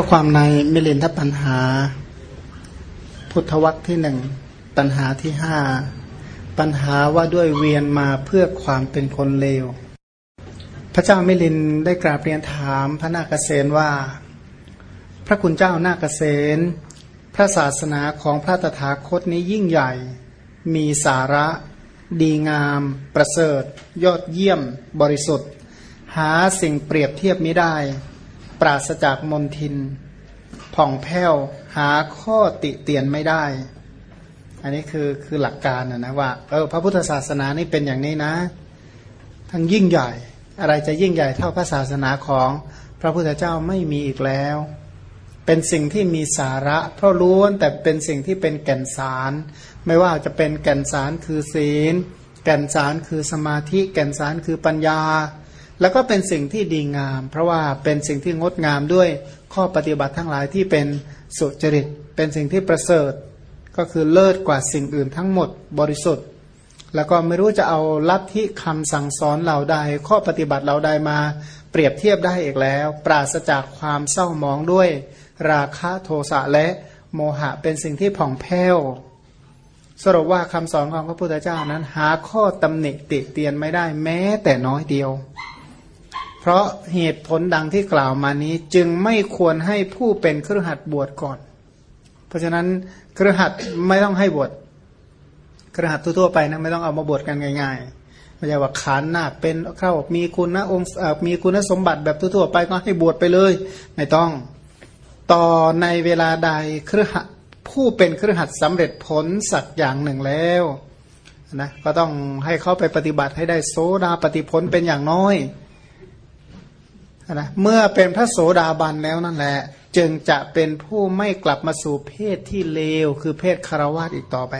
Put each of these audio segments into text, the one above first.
ข้อความในมิลินทปัญหา พุทธวัตรที่หนึ่งปัญหาที่ห้าปัญหาว่าด้วยเวียนมาเพื่อความเป็นคนเลว พระเจ้ามิลินได้กราบเรียนถามพระนาคเษนว่า พระคุณเจ้านาคเษนพระศาสนาของพระตถาคตนี้ยิ่งใหญ่ มีสาระ ดีงาม ประเสริฐ ยอดเยี่ยม บริสุทธิ์ หาสิ่งเปรียบเทียบไม่ได้ ปราศจากมนทิน ผ่องแผ้ว หาข้อติเตียนไม่ได้ อันนี้คือคือหลักการนะนะว่าเออพระพุทธศาสนานี่เป็นอย่างนี้นะ ทั้งยิ่งใหญ่ อะไรจะยิ่งใหญ่เท่าพระศาสนาของพระพุทธเจ้าไม่มีอีกแล้ว เป็นสิ่งที่มีสาระ เพราะล้วนแต่เป็นสิ่งที่เป็นแก่นสาร ไม่ว่าจะเป็นแก่นสารคือศีล แก่นสารคือสมาธิ แก่นสารคือปัญญา แล้วก็เป็นสิ่งที่ดีงาม เพราะว่าเป็นสิ่งที่งดงามด้วยข้อปฏิบัติทั้งหลายที่เป็นสุจริต เป็นสิ่งที่ประเสริฐ ก็คือเลิศกว่าสิ่งอื่นทั้งหมดบริสุทธิ์ แล้วก็ไม่รู้จะเอาลัทธิคำสั่งสอนเหล่าใด ข้อปฏิบัติเหล่าใดมาเปรียบเทียบได้อีกแล้ว ปราศจากความเศร้ามองด้วย ราคะโทสะและโมหะเป็นสิ่งที่ผ่องแผ้วสรุปว่าคำสอนของพระพุทธเจ้านั้น หาข้อตำหนิติเตียนไม่ได้แม้แต่น้อยเดียว เพราะเหตุผลดังที่กล่าวมานี้จึงไม่ควรให้ผู้เป็นเครือขัดบวชก่อน เพราะฉะนั้นเครือขัดไม่ต้องให้บวชเครือขัดทั่วๆไปนะไม่ต้องเอามาบวชกันง่าย ๆ ไม่ใช่ว่าขานหน้าเป็นเข้ามีคุณนะองค์มีคุณสมบัติแบบทั่วๆไปก็ให้บวชไปเลย ไม่ต้องต่อในเวลาใดเครือขัดผู้เป็นเครือขัดสำเร็จผลสักอย่างหนึ่งแล้วนะก็ต้องให้เขาไปปฏิบัติให้ได้โซดาปฏิผลเป็นอย่างน้อย นะเมื่อเป็นพระโสดาบันแล้วนั่นแหละ จึงจะเป็นผู้ไม่กลับมาสู่เพศที่เลว คือเพศคารวาสอีกต่อไป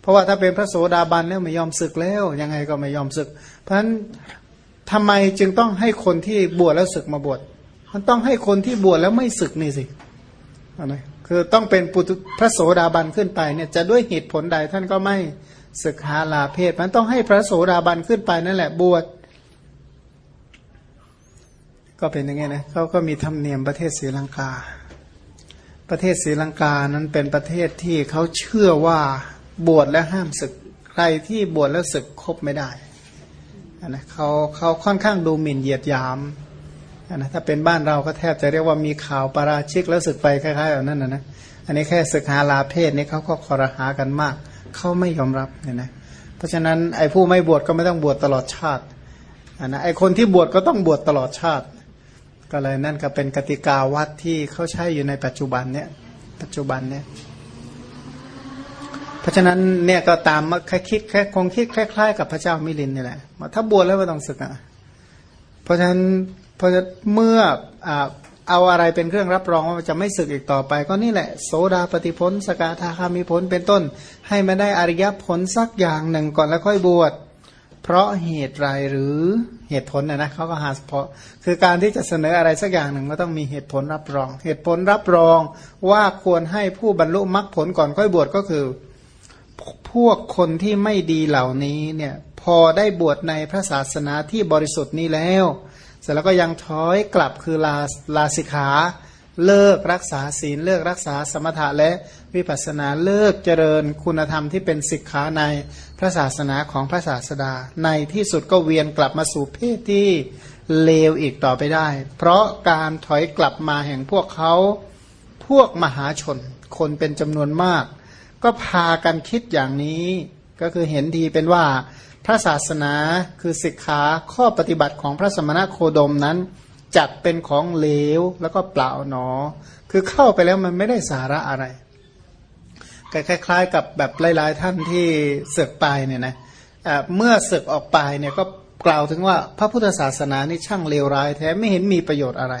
เพราะว่าถ้าเป็นพระโสดาบันแล้วไม่ยอมศึกแล้ว ยังไงก็ไม่ยอมศึก เพราะฉะนั้นทำไมจึงต้องให้คนที่บวชแล้วศึกมาบวชมันต้องให้คนที่บวชแล้วไม่ศึกนี่สินะคือต้องเป็นปุถุพระโสดาบันขึ้นไปเนี่ยจะด้วยเหตุผลใดท่านก็ไม่ศึกหาลาเพศมันต้องให้พระโสดาบันขึ้นไปนั่นแหละบวช ก็เป็นอย่างงี้นะเขาก็มีธรรมเนียมประเทศศรีลังกา ประเทศศรีลังกานั้นเป็นประเทศที่เขาเชื่อว่าบวชและห้ามศึก ใครที่บวชแล้วศึกคบไม่ได้นะเขาเขาค่อนข้างดูหมิ่นเหยียดหยามนะถ้าเป็นบ้านเราก็แทบจะเรียกว่ามีข่าวปราชิกแล้วศึกไปคล้ายๆแบบนั้นนะนะอันนี้แค่ศึกหาลาเพศนี่เขาก็คอรหากันมากเขาไม่ยอมรับเนี่ยนะเพราะฉะนั้นไอ้ผู้ไม่บวชก็ไม่ต้องบวชตลอดชาตินะไอ้คนที่บวชก็ต้องบวชตลอดชาติ ก็เลยนั่นก็เป็นกติกาวัดที่เขาใช้อยู่ในปัจจุบันเนี่ย ปัจจุบันเนี่ย เพราะฉะนั้นเนี่ยก็ตามมาคิดแค่คงคิดคล้ายๆกับพระเจ้ามิลินนี่แหละถ้าบวชแล้วไม่ต้องศึกอะเพราะฉะนั้นเพราะเมื่อเอาอะไรเป็นเครื่องรับรองว่าจะไม่ศึกอีกต่อไป ก็นี่แหละ โสดาปฏิพลสกาธาคามีผลเป็นต้น ให้มันได้อริยผลสักอย่างหนึ่งก่อนแล้วค่อยบวช เพราะเหตุไรหรือเหตุผลนะนะเขาก็หาเพราะคือการที่จะเสนออะไรสักอย่างหนึ่งก็ต้องมีเหตุผลรับรอง เหตุผลรับรองว่าควรให้ผู้บรรลุมรรคผลก่อนค่อยบวชก็คือ พวกคนที่ไม่ดีเหล่านี้เนี่ยพอได้บวชในพระศาสนาที่บริสุทธิ์นี้แล้ว เสร็จแล้วก็ยังถอยกลับคือลาลาสิกขา เลิกรักษาศีลเลิกรักษาสมถะและวิปัสสนาเลิกเจริญคุณธรรมที่เป็นศิกขาในพระศาสนาของพระศาสดา ในที่สุดก็เวียนกลับมาสู่เพศที่เลวอีกต่อไปได้ เพราะการถอยกลับมาแห่งพวกเขาพวกมหาชน คนเป็นจำนวนมาก ก็พากันคิดอย่างนี้ ก็คือเห็นดีเป็นว่าพระศาสนาคือศิกขาข้อปฏิบัติของพระสมณโคดมนั้น จัดเป็นของเลวแล้วก็เปล่าหนอ คือเข้าไปแล้วมันไม่ได้สาระอะไรคล้ายๆ กับแบบหลาย ๆ ท่านที่เสกไปเนี่ยนะเมื่อเสกออกไปเนี่ยก็กล่าวถึงว่าพระพุทธศาสนานี่ช่างเลวร้ายแท้ไม่เห็นมีประโยชน์อะไร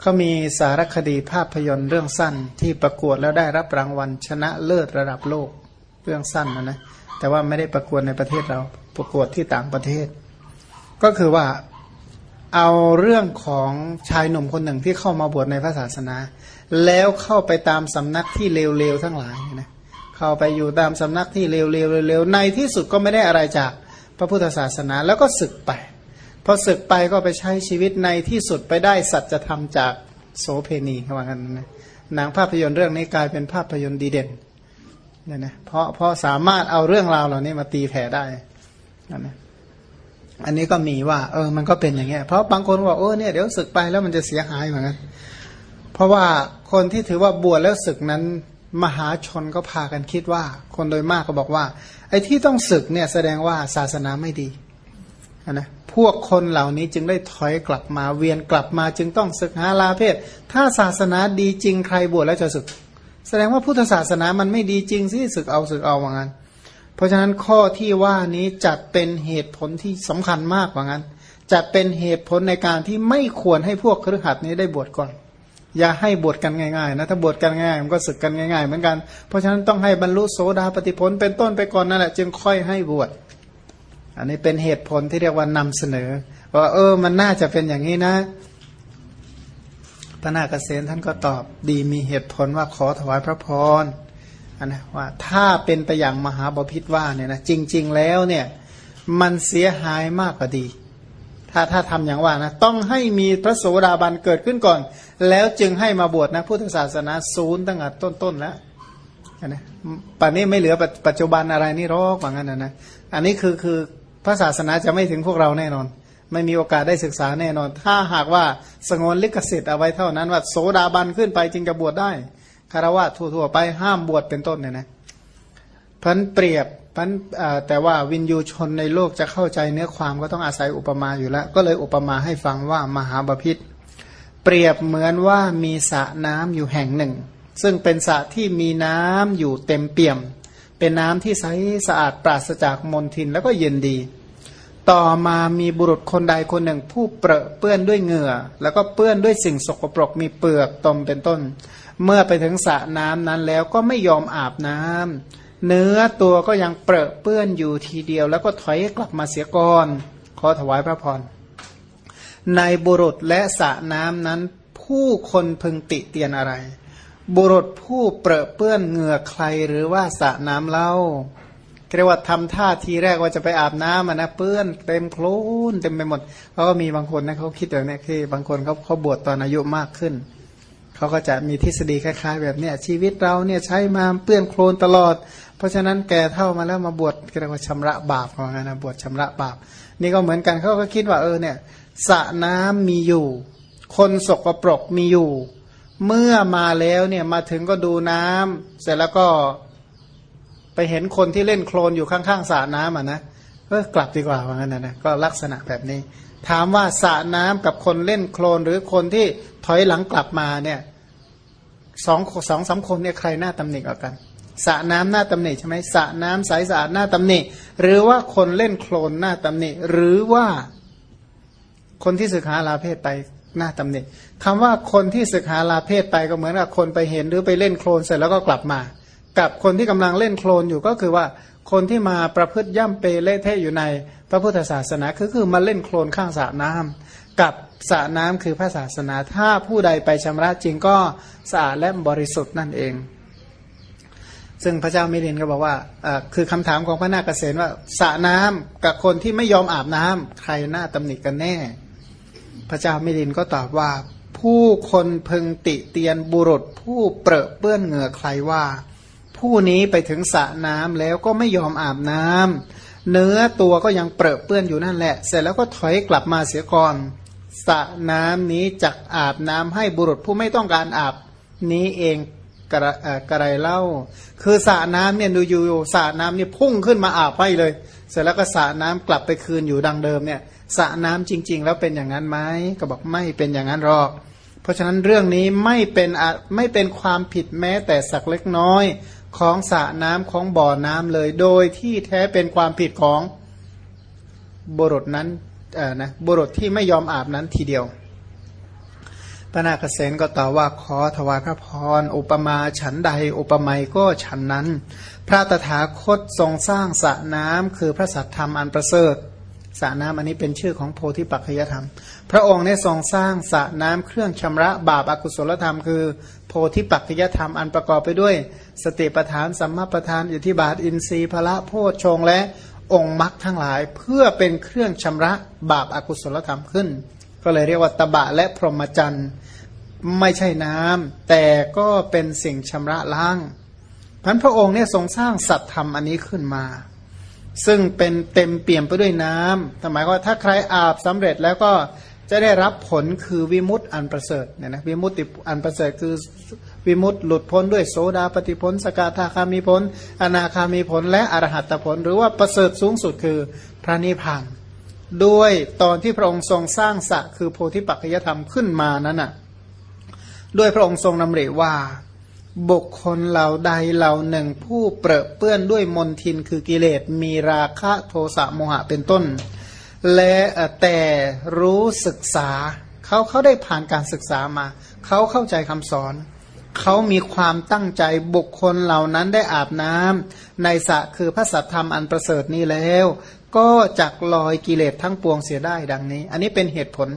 เขามีสารคดีภาพยนตร์เรื่องสั้นที่ประกวดแล้วได้รับรางวัลชนะเลิศระดับโลกเรื่องสั้นนะนะแต่ว่าไม่ได้ประกวดในประเทศเราประกวดที่ต่างประเทศ ก็คือว่า เอาเรื่องของชายหนุ่มคนหนึ่งที่เข้ามาบวชในพระศาสนา แล้วเข้าไปตามสำนักที่เลวๆทั้งหลายนะเข้าไปอยู่ตามสำนักที่เลวๆเร็วๆในที่สุดก็ไม่ได้อะไรจากพระพุทธศาสนาแล้วก็ศึกไปพอศึกไปก็ไปใช้ชีวิตในที่สุดไปได้สัจธรรมจากโสเพณีเขาว่ากันนะหนังภาพยนตร์เรื่องนี้กลายเป็นภาพยนตร์ดีเด่นเนี่ยนะเพราะเพราะสามารถเอาเรื่องราวเหล่านี้มาตีแผ่ได้นะ อันนี้ก็มีว่าเออมันก็เป็นอย่างเงี้ยเพราะบางคนบอกโอ้เนี่ยเดี๋ยวศึกไปแล้วมันจะเสียหายเหมือนกันเพราะว่าคนที่ถือว่าบวชแล้วศึกนั้นมหาชนก็พากันคิดว่า คนโดยมากก็บอกว่า ไอ้ที่ต้องศึกเนี่ยแสดงว่าศาสนาไม่ดีนะพวกคนเหล่านี้จึงได้ถอยกลับมาเวียนกลับมาจึงต้องศึกหาลาเพศ ถ้าศาสนาดีจริงใครบวชแล้วจะศึก แสดงว่าพุทธศาสนามันไม่ดีจริงสิศึกเอาศึกเอาว่างั้น เพราะฉะนั้นข้อที่ว่านี้จัดเป็นเหตุผลที่สำคัญมากว่างั้นจัดเป็นเหตุผลในการที่ไม่ควรให้พวกครือขัดนี้ได้บวชก่อน อย่าให้บวชกันง่ายๆนะถ้าบวชกันง่ายมันก็ศึกกันง่ายๆ เหมือนกัน เพราะฉะนั้นต้องให้บรรลุโสดาปฏิผลเป็นต้นไปก่อนนั่นแหละจึงค่อยให้บวชอันนี้เป็นเหตุผลที่เรียกว่านำเสนอว่าเออมันน่าจะเป็นอย่างนี้นะพระนาคเษนท่านก็ตอบดีมีเหตุผลว่าขอถวายพระพร นนะว่าถ้าเป็นไปอย่างมหาบพิษว่าเนี่ยนะจริง ๆ แล้วเนี่ยมันเสียหายมากกว่าดี ถ้าถ้าทำอย่างว่านะต้องให้มีพระโสดาบันเกิดขึ้นก่อน แล้วจึงให้มาบวชนะพุทธศาสนาศูนย์ตั้งแต่ต้นๆแล้วนะป่านนี้ไม่เหลือปัจจุบันอะไรนี่รอกว่างั้นนะนะอันนี้คือคือพระศาสนาจะไม่ถึงพวกเราแน่นอน ไม่มีโอกาสได้ศึกษาแน่นอน ถ้าหากว่าสงวนลิขสิทธิ์เอาไว้เท่านั้นว่าโสดาบันขึ้นไปจึงจะบวชได้ คารวะทั่วๆไปห้ามบวชเป็นต้นเนี่ยนะพันเปรียบพันแต่ว่าวินยูชนในโลกจะเข้าใจเนื้อความก็ต้องอาศัยอุปมาอยู่แล้ว ก็เลยอุปมาให้ฟังว่ามหาบพิษเปรียบเหมือนว่ามีสระน้ำอยู่แห่งหนึ่ง ซึ่งเป็นสระที่มีน้ำอยู่เต็มเปี่ยม เป็นน้ำที่ใสสะอาดปราศจากมลทินแล้วก็เย็นดี ต่อมามีบุรุษคนใดคนหนึ่งผู้เปรอะเปื้อนด้วยเหงื่อ แล้วก็เปื้อนด้วยสิ่งสกปรกมีเปลือกตมเป็นต้น เมื่อไปถึงสระน้ำนั้นแล้วก็ไม่ยอมอาบน้ำเนื้อตัวก็ยังเปรอะเปื้อนอยู่ทีเดียว แล้วก็ถอยกลับมาเสียก่อนขอถวายพระพรในบุรุษและสระน้ำนั้น ผู้คนพึงติเตียนอะไร บุรุษผู้เปรอะเปื้อนเหงื่อใครหรือว่าสระน้ำเล่าเรียกว่าทำท่าทีแรกว่าจะไปอาบน้ำนะเปื้อนเต็มโคลนเต็มไปหมดเขาก็มีบางคนนะเขาคิดแบบนี้คือบางคนเขาเขาบวชตอนอายุมากขึ้น เขาก็จะมีทฤษฎีคล้ายๆ แบบเนี้ยชีวิตเราเนี่ยใช้มาเปื้อนโคลนตลอด เพราะฉะนั้นแก่เท่ามาแล้วมาบวชเรียกว่าชำระบาปของนะบวชชำระบาป นี่ก็เหมือนกันเขาก็คิดว่าเออเนี่ยสระน้ำมีอยู่ คนสกปรกมีอยู่ เมื่อมาแล้วเนี่ยมาถึงก็ดูน้ำเสร็จแล้วก็ไปเห็นคนที่เล่นโคลนอยู่ข้างๆสระน้ำอะนะ เออกลับดีกว่าว่างั้นนะก็ลักษณะแบบนี้ ถามว่าสระน้ำกับคนเล่นโคลนหรือคนที่ถอยหลังกลับมาเนี่ยสองสองสาคนเนี่ยใครหน้าตำหนิกกันสระน้ำหน้าตำหนิใช่ไหมสระน้ำใสสะอาดหน้าตำหนิ หรือว่าคนเล่นโคลนหน้าตำหนิ หรือว่าคนที่ศึกษาลาเพศไปหน้าตำหนิคำว่าคนที่ศึกษาลาเพศไปก็เหมือนกับคนไปเห็นหรือไปเล่นโคลนเสร็จแล้วก็กลับมา กับคนที่กำลังเล่นโคลนอยู่ก็คือว่า คนที่มาประพฤติย่ำเปเละเทะอยู่ในพระพุทธศาสนาคือคือมาเล่นโคลนข้างสระน้ำกับสระน้ำคือพระศาสนา ถ้าผู้ใดไปชำระจริงก็สะอาดและบริสุทธิ์นั่นเอง ซึ่งพระเจ้ามิรินก็บอกว่าคือคำถามของพระนาคเษนว่าสระน้ำกับคนที่ไม่ยอมอาบน้ำใครหน้าตำหนิกันแน่ พระเจ้ามิลินก็ตอบว่าผู้คนพึงติเตียนบุรุษผู้เปรอะเปื้อนเหงื่อใครว่า ผู้นี้ไปถึงสระน้ำแล้วก็ไม่ยอมอาบน้ำเนื้อตัวก็ยังเปรอะเปื้อนอยู่นั่นแหละ เสร็จแล้วก็ถอยกลับมาเสียก่อนสระน้ำนี้จักอาบน้ำให้บุรุษผู้ไม่ต้องการอาบนี้เองกระกระไรเล่า คือสระน้ำเนี่ยดูอยู่สระน้ำเนี่ยพุ่งขึ้นมาอาบไปเลย เสร็จแล้วก็สระน้ำกลับไปคืนอยู่ดังเดิมเนี่ยสระน้ำจริง ๆ แล้วเป็นอย่างนั้นไหมก็บอกไม่เป็นอย่างนั้นหรอก เพราะฉะนั้นเรื่องนี้ไม่เป็นไม่เป็นความผิดแม้แต่สักเล็กน้อย ของสระน้ำของบ่อน้ำเลย โดยที่แท้เป็นความผิดของบุรุษนั้นนะบุรุษที่ไม่ยอมอาบนั้นทีเดียวพระนาคเษนก็ตอบว่าขอถวายพระพรอุปมาฉันใดอุปไมยก็ฉันนั้น พระตถาคตทรงสร้างสระน้ำคือพระสัทธรรมอันประเสริฐสระน้ำอันนี้เป็นชื่อของโพธิปัจจยธรรม พระองค์ได้ทรงสร้างสระน้ำเครื่องชำระบาปอากุศลธรรม คือ โพธิปัจจยธรรมอันประกอบไปด้วย สติปทานสัมมาปทานอิทธิบาท อินทรีย์พละโพชฌงและองค์มรรคทั้งหลาย เพื่อเป็นเครื่องชำระบาปอากุศลธรรมขึ้น ก็เลยเรียกว่าตบะและพรหมจรรย์ไม่ใช่น้ำแต่ก็เป็นสิ่งชำระล้างพันพระองค์เนี่ยทรงสร้างสัตธรรมอันนี้ขึ้นมา ซึ่งเป็นเต็มเปี่ยมไปด้วยน้ำหมายว่าถ้าใครอาบสำเร็จแล้วก็ จะได้รับผลคือวิมุตต์อันประเสริฐเนี่ยนะวิมุตติอันประเสริฐคือวิมุตต์หลุดพ้นด้วยโสดาปฏิพลสกาธาคามีผลอนาคามีผลและอรหัตผล หรือว่าประเสริฐสูงสุดคือพระนิพพาน ด้วยตอนที่พระองค์ทรงสร้างสะคือโพธิปัจจยธรรมขึ้นมานั้นน่ะด้วยพระองค์ทรงนำริว่า บุคคลเหล่าใดเหล่าหนึ่งผู้เปรอะเปื้อนด้วยมนทินคือกิเลสมีราคะโทสะโมหะเป็นต้น และแต่รู้ศึกษาเขาเขาได้ผ่านการศึกษามา เขาเข้าใจคำสอน เขามีความตั้งใจบุคคลเหล่านั้นได้อาบน้ำในสระคือพระสัทธรรมอันประเสริฐนี้แล้ว ก็จักลอยกิเลสทั้งปวงเสียได้ดังนี้ อันนี้เป็นเหตุผล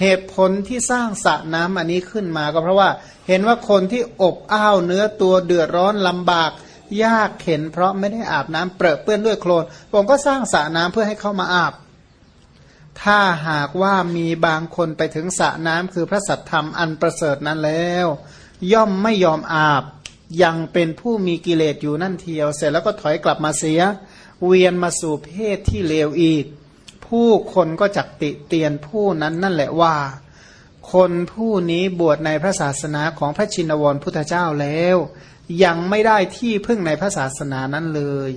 เหตุผลที่สร้างสระน้ำอันนี้ขึ้นมาก็เพราะว่า เห็นว่าคนที่อบอ้าวเนื้อตัวเดือดร้อนลำบากยากเข็นเพราะไม่ได้อาบน้ำเปรอะเปื้อนด้วยโคลนผมก็สร้างสระน้ำเพื่อให้เข้ามาอาบ ถ้าหากว่ามีบางคนไปถึงสระน้ำคือพระสัทธรรมอันประเสริฐนั้นแล้ว ย่อมไม่ยอมอาบ ยังเป็นผู้มีกิเลสอยู่นั่นเทียว เสร็จแล้วก็ถอยกลับมาเสีย เวียนมาสู่เพศที่เลวอีก ผู้คนก็จักติเตียนผู้นั้นนั่นแหละว่า คนผู้นี้บวชในพระศาสนาของพระชินวรพุทธเจ้าแล้ว ยังไม่ได้ที่พึ่งในพระศาสนานั้นเลย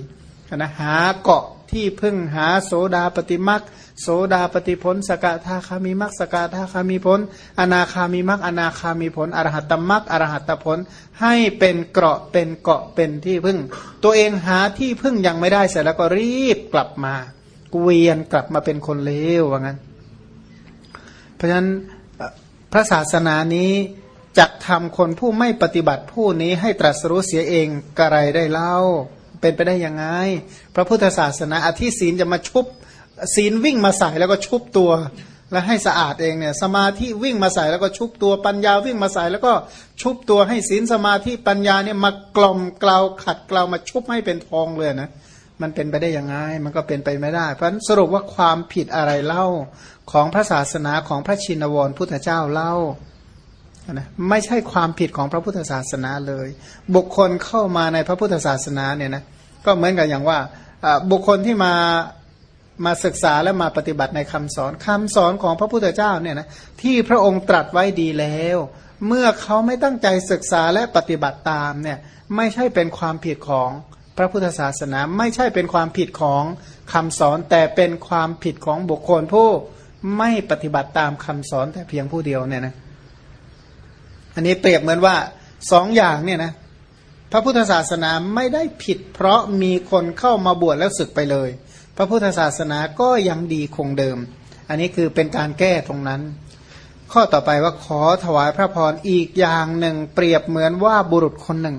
นะหาเกาะ ที่พึ่งหาโสดาปฏิมักโสดาปฏิพลสกทาคามีมักสกทาคามีผล อนาคามีมักอนาคามีผลอรหัตตมักอรหัตตผล ให้เป็นเกราะเป็นเกาะเป็นที่พึ่ง ตัวเองหาที่พึ่งยังไม่ได้เสร็จแล้วก็รีบกลับมาเวียนกลับมาเป็นคนเลวว่างั้น เพราะฉะนั้นพระศาสนานี้จะทำคนผู้ไม่ปฏิบัติผู้นี้ให้ตรัสรู้เสียเองกระไรได้เล่า เป็นไปได้ยังไง พระพุทธศาสนาอธิศีลจะมาชุบศีลวิ่งมาใส่แล้วก็ชุบตัว แล้วให้สะอาดเองเนี่ยสมาธิวิ่งมาใส่แล้วก็ชุบตัวปัญญาวิ่งมาใส่แล้วก็ชุบตัวให้ศีลสมาธิปัญญาเนี่ยมากล่อมกล่าวขัดกล่าวมาชุบให้เป็นทองเลยนะมันเป็นไปได้ยังไง มันก็เป็นไปไม่ได้ เพราะสรุปว่าความผิดอะไรเล่าของพระศาสนาของพระชินวรพุทธเจ้าเล่า นะไม่ใช่ความผิดของพระพุทธศาสนาเลย บุคคลเข้ามาในพระพุทธศาสนาเนี่ยนะก็เหมือนกับอย่างว่าบุคคลที่มามาศึกษาและมาปฏิบัติในคำสอนคำสอนของพระพุทธเจ้าเนี่ยนะที่พระองค์ตรัสไว้ดีแล้ว เมื่อเขาไม่ตั้งใจศึกษาและปฏิบัติตามเนี่ยไม่ใช่เป็นความผิดของพระพุทธศาสนา ไม่ใช่เป็นความผิดของคำสอน แต่เป็นความผิดของบุคคลผู้ไม่ปฏิบัติตามคำสอนแต่เพียงผู้เดียวเนี่ยนะ อันนี้เปรียบเหมือนว่าสองอย่างเนี่ยนะพระพุทธศาสนาไม่ได้ผิด เพราะมีคนเข้ามาบวชแล้วศึกไปเลย พระพุทธศาสนาก็ยังดีคงเดิม อันนี้คือเป็นการแก้ตรงนั้น ข้อต่อไปว่าขอถวายพระพรอีกอย่างหนึ่ง เปรียบเหมือนว่าบุรุษคนหนึ่ง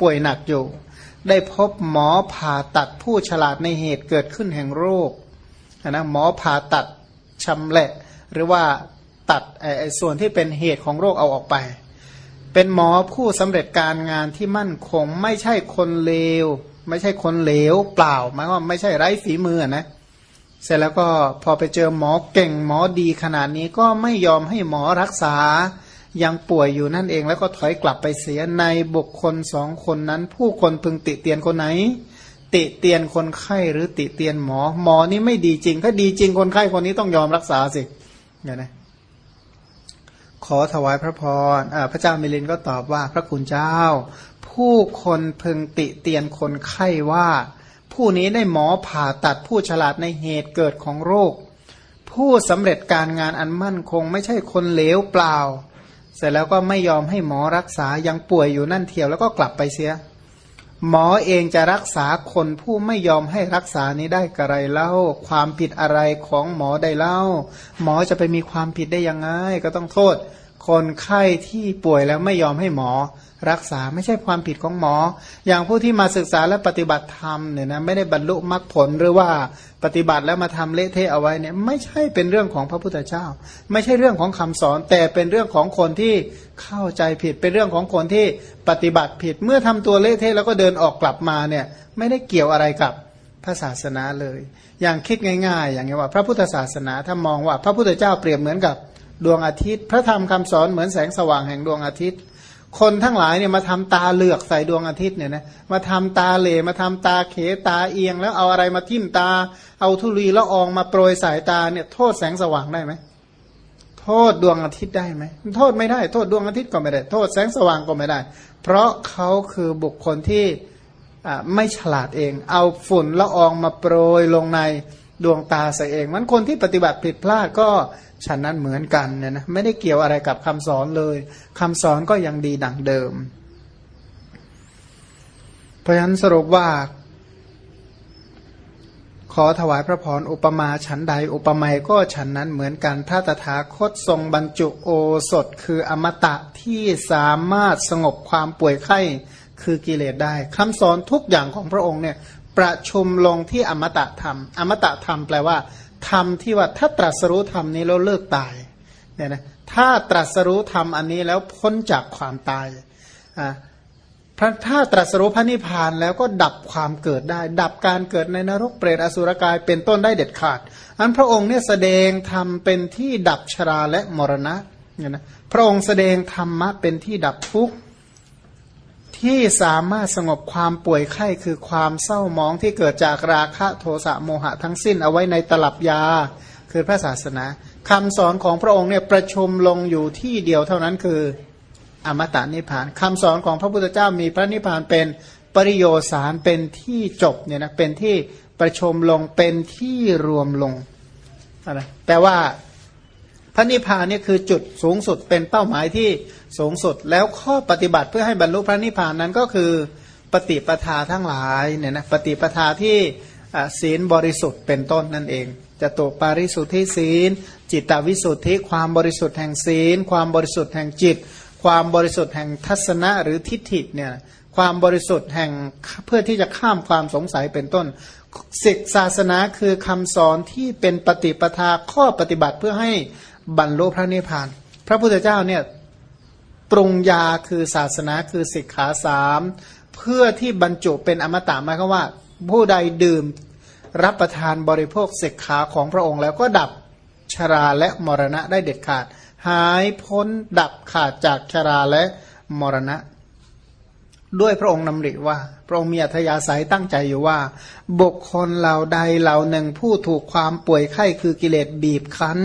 ป่วยหนักอยู่ ได้พบหมอผ่าตัดผู้ฉลาดในเหตุเกิดขึ้นแห่งโรคนะหมอผ่าตัดชำแหละ หรือว่าตัดไอ้ส่วนที่เป็นเหตุของโรคเอาออกไป เป็นหมอผู้สำเร็จการงานที่มั่นคง ไม่ใช่คนเลว ไม่ใช่คนเหลว เปล่าหมายว่าไม่ใช่ไร้ฝีมือนะเสร็จแล้วก็พอไปเจอหมอเก่งหมอดีขนาดนี้ก็ไม่ยอมให้หมอรักษายังป่วยอยู่นั่นเอง แล้วก็ถอยกลับไปเสียในบุคคลสองคนนั้น ผู้คนพึงติเตียนคนไหน ติเตียนคนไข้หรือติเตียนหมอ หมอนี่ไม่ดีจริง ถ้าดีจริงคนไข้คนนี้ต้องยอมรักษาสิเนี่ยนะ ขอถวายพระพรพระเจ้ามิลินก็ตอบว่าพระคุณเจ้า ผู้คนพึงติเตียนคนไข้ว่า ผู้นี้ได้หมอผ่าตัดผู้ฉลาดในเหตุเกิดของโรค ผู้สำเร็จการงานอันมั่นคงไม่ใช่คนเลวเปล่า เสร็จแล้วก็ไม่ยอมให้หมอรักษายังป่วยอยู่นั่นเทียวแล้วก็กลับไปเสีย หมอเองจะรักษาคนผู้ไม่ยอมให้รักษานี้ได้กระไรเล่า ความผิดอะไรของหมอได้เล่า หมอจะไปมีความผิดได้ยังไง ก็ต้องโทษ คนไข้ที่ป่วยแล้วไม่ยอมให้หมอรักษาไม่ใช่ความผิดของหมอ อย่างผู้ที่มาศึกษาและปฏิบัติธรรมเนี่ยนะไม่ได้บรรลุมรรคผลหรือว่าปฏิบัติแล้วมาทำเละเทะเอาไว้เนี่ยไม่ใช่เป็นเรื่องของพระพุทธเจ้า ไม่ใช่เรื่องของคำสอน แต่เป็นเรื่องของคนที่เข้าใจผิดเป็นเรื่องของคนที่ปฏิบัติผิด เมื่อทำตัวเละเทะแล้วก็เดินออกกลับมาเนี่ยไม่ได้เกี่ยวอะไรกับพระศาสนาเลย อย่างคิดง่าย ๆ อย่างนี้ว่า พระพุทธศาสนาถ้ามองว่าพระพุทธเจ้าเปรียบเหมือนกับ ดวงอาทิตย์ พระธรรมคำสอนเหมือนแสงสว่างแห่งดวงอาทิตย์ คนทั้งหลายเนี่ยมาทำตาเหลือกใส่ดวงอาทิตย์เนี่ยนะมาทำตาเหลมาทำตาเขตาเอียง แล้วเอาอะไรมาทิ่มตา เอาทุลีละอองมาโปรยสายตาเนี่ยโทษแสงสว่างได้ไหมโทษดวงอาทิตย์ได้ไหมโทษไม่ได้ โทษดวงอาทิตย์ก็ไม่ได้ โทษแสงสว่างก็ไม่ได้ เพราะเขาคือบุคคลที่ไม่ฉลาดเอง เอาฝุ่นละอองมาโปรยลงในดวงตาใส่เองมันคนที่ปฏิบัติผิดพลาดก็ ฉันนั้นเหมือนกันเนี่ยนะไม่ได้เกี่ยวอะไรกับคำสอนเลยคำสอนก็ยังดีดังเดิม เพราะฉะนั้นสรุปว่า ขอถวายพระพรอุปมาฉันใดอุปไมยก็ฉันนั้นเหมือนกันพระตถาคตทรงบรรจุโอสถคืออมตะที่สามารถสงบความป่วยไข้คือกิเลสได้คำสอนทุกอย่างของพระองค์เนี่ยประชุมลงที่อมตะธรรม อมตะธรรมแปลว่า ธรรมที่ว่าถ้าตรัสรู้ธรรมนี้แล้วเลิกตายเนี่ยนะถ้าตรัสรู้ธรรมอันนี้แล้วพ้นจากความตายอ่าพระถ้าตรัสรู้พระนิพพานแล้วก็ดับความเกิดได้ ดับการเกิดในนรกเปรตอสุรกายเป็นต้นได้เด็ดขาด อันพระองค์เนี่ยแสดงธรรมเป็นที่ดับชราและมรณะเนี่ยนะพระองค์แสดงธรรมะเป็นที่ดับทุกข์ ที่สามารถสงบความป่วยไข้คือความเศร้ามองที่เกิดจากราคะโทสะโมหะทั้งสิ้นเอาไว้ในตลับยาคือพระศาสนาคำสอนของพระองค์เนี่ยประชุมลงอยู่ที่เดียวเท่านั้นคืออมตะนิพพานคำสอนของพระพุทธเจ้ามีพระนิพพานเป็นปริโยสารเป็นที่จบเนี่ยนะเป็นที่ประชุมลงเป็นที่รวมลงอะไรแต่ว่า พระนิพพานเนี่ยคือจุดสูงสุดเป็นเป้าหมายที่สูงสุด แล้วข้อปฏิบัติเพื่อให้บรรลุพระนิพพานนั้นก็คือปฏิปทาทั้งหลายเนี่ยนะปฏิปทาที่ศีลบริสุทธิ์เป็นต้นนั่นเอง จะตกปาริสุทธิศีล จิตตวิสุทธิความบริสุทธิ์แห่งศีล ความบริสุทธิ์แห่งจิต ความบริสุทธิ์แห่งทัศนะหรือทิฏฐิเนี่ยความบริสุทธิ์แห่งเพื่อที่จะข้ามความสงสัยเป็นต้นศิกศาสนาคือคำสอนที่เป็นปฏิปทาข้อปฏิบัติเพื่อให้ บรรลุพระนิพพาน พระพุทธเจ้าเนี่ยปรุงยาคือศาสนาคือสิกขาสามเพื่อที่บรรจุเป็นอมตะหมายความว่า ผู้ใดดื่มรับประทานบริโภคสิกขาของพระองค์แล้วก็ดับชราและมรณะได้เด็ดขาด หายพ้นดับขาดจากชราและมรณะ ด้วยพระองค์นำริว่า พระองค์มีอัธยาศัยตั้งใจอยู่ว่า บุคคลเหล่าใดเหล่าหนึ่งผู้ถูกความป่วยไข้คือกิเลสบีบคั้น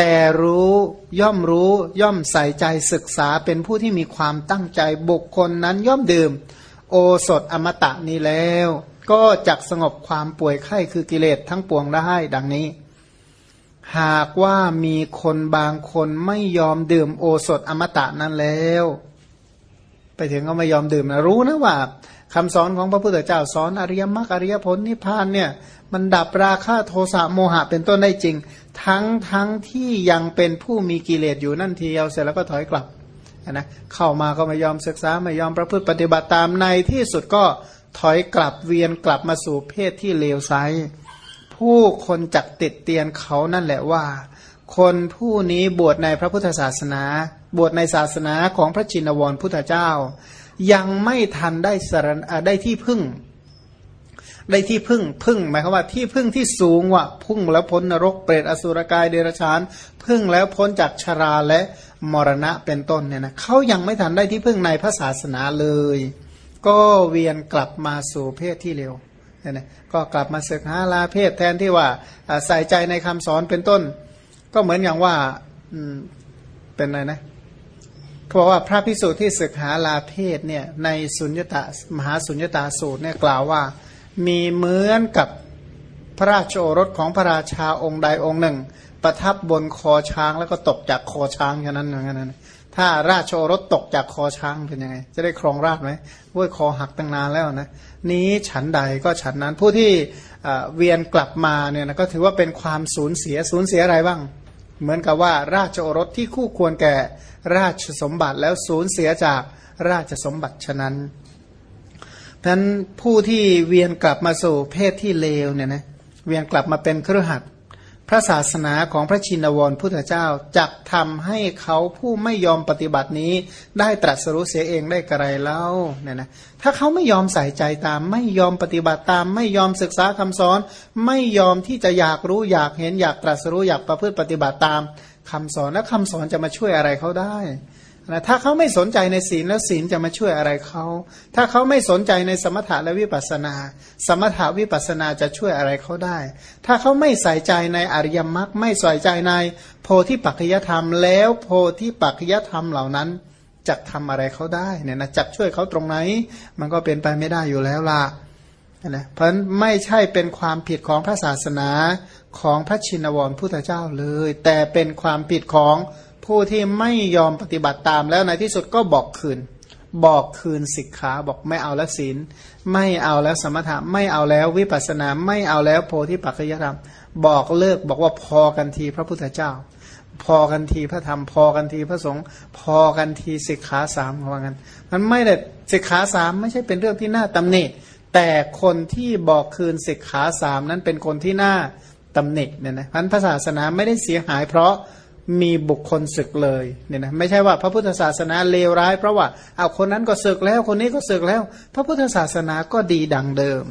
แต่รู้ย่อมรู้ย่อมใส่ใจศึกษาเป็นผู้ที่มีความตั้งใจบุคคลนั้นย่อมดื่ม โอสถอมตะนี้แล้ว ก็จักสงบความป่วยไข้คือกิเลสทั้งปวงได้ดังนี้ หากว่ามีคนบางคนไม่ยอมดื่มโอสถอมตะนั้นแล้ว ไปถึงก็ไม่ยอมดื่มนะรู้นะว่าคำสอนของพระพุทธเจ้าสอนอริยมรรคอริยผลนิพพานเนี่ยมันดับราคะโทสะโมหะเป็นต้นได้จริง ทั้งทั้งที่ยังเป็นผู้มีกิเลสอยู่นั่นทีเอาเสร็จแล้วก็ถอยกลับนะเข้ามาก็ไม่ยอมศึกษาไม่ยอมประพฤติปฏิบัติตามในที่สุดก็ถอยกลับเวียนกลับมาสู่เพศที่เลวไซผู้คนจักติดเตียนเขานั่นแหละว่า คนผู้นี้บวชในพระพุทธศาสนา บวชในศาสนาของพระจินวรพุทธเจ้า ยังไม่ทันได้สรรได้ที่พึ่ง ได้ที่พึ่งพึ่งหมายความว่าที่พึ่งที่สูงว่ะพุ่งแล้วพ้นนรกเปรตอสุรกายเดรัจฉาน พึ่งแล้วพ้นจากชราและมรณะเป็นต้นเนี่ยนะเขายังไม่ทันได้ที่พึ่งในพระศาสนาเลย ก็เวียนกลับมาสู่เพศที่เร็วเนี่ยนะก็กลับมาศึกหาลาเพศแทนที่ว่าใส่ใจในคำสอนเป็นต้น ก็เหมือนอย่างว่าเป็นอะไรนะเขาบอกว่าพระพิสุที่ศึกหาลาเพศเนี่ยในสุญญตามหาสุญญตาสูตรเนี่ยกล่าวว่า มีเหมือนกับพระราชโอรสของพระราชาองค์ใดองค์หนึ่ง ประทับบนคอช้างแล้วก็ตกจากคอช้างแค่นั้นอย่างนั้นถ้าราชโอรสตกจากคอช้างเป็นยังไง จะได้ครองราชไหมว้ยคอหักตั้งนานแล้วนะนี้ฉันใดก็ฉันนั้นผู้ที่เวียนกลับมาเนี่ยนะก็ถือว่าเป็นความสูญเสียสูญเสียอะไรบ้าง เหมือนกับว่าราชโอรสที่คู่ควรแก่ราชสมบัติแล้วสูญเสียจากราชสมบัติฉะนั้น นั้นผู้ที่เวียนกลับมาสู่เพศที่เลวเนี่ยนะเวียนกลับมาเป็นเครือขัดพระศาสนาของพระชินวรพุทธเจ้าจักทำให้เขาผู้ไม่ยอมปฏิบัตินี้ ได้ตรัสรู้เสียเองได้กระไรเล่าเนี่ยนะถ้าเขาไม่ยอมใส่ใจตาม ไม่ยอมปฏิบัติตาม ไม่ยอมศึกษาคำสอน ไม่ยอมที่จะอยากรู้อยากเห็นอยากตรัสรู้อยากประพฤติปฏิบัติตามคำสอนแล้วคำสอนจะมาช่วยอะไรเขาได้ นะถ้าเขาไม่สนใจในศีลแล้วศีลจะมาช่วยอะไรเขา ถ้าเขาไม่สนใจในสมถะและวิปัสสนา สมถะวิปัสสนาจะช่วยอะไรเขาได้ ถ้าเขาไม่ใส่ใจในอริยมรรคไม่ใส่ใจในโพธิปัจจยธรรม แล้วโพธิปัจจยธรรมเหล่านั้นจะทำอะไรเขาได้เนี่ยนะจะช่วยเขาตรงไหน มันก็เป็นไปไม่ได้อยู่แล้วล่ะนะเพราะไม่ใช่เป็นความผิดของพระศาสนาของพระชินวรพุทธเจ้าเลย แต่เป็นความผิดของ ผู้ที่ไม่ยอมปฏิบัติตามแล้วในที่สุดก็บอกคืน บอกคืนสิกขาบอกไม่เอาแล้วศีลไม่เอาแล้วสมถะไม่เอาแล้ววิปัสสนาไม่เอาแล้วโพธิปัจจยธรรม บอกเลิกบอกว่าพอกันทีพระพุทธเจ้า พอกันทีพระธรรม พอกันทีพระสงฆ์พอกันทีสิกขาสามว่างั้นมันไม่ได้สิกขาสามไม่ใช่เป็นเรื่องที่น่าตำหนิแต่คนที่บอกคืนสิกขาสามนั้นเป็นคนที่น่าตำหนิเนี่ยนะพันพระศาสนาไม่ได้เสียหายเพราะ มีบุคคลศึกเลยเนี่ยนะไม่ใช่ว่าพระพุทธศาสนาเลวร้ายเพราะว่าเอาคนนั้นก็ศึกแล้วคนนี้ก็ศึกแล้ว พระพุทธศาสนาก็ดีดังเดิม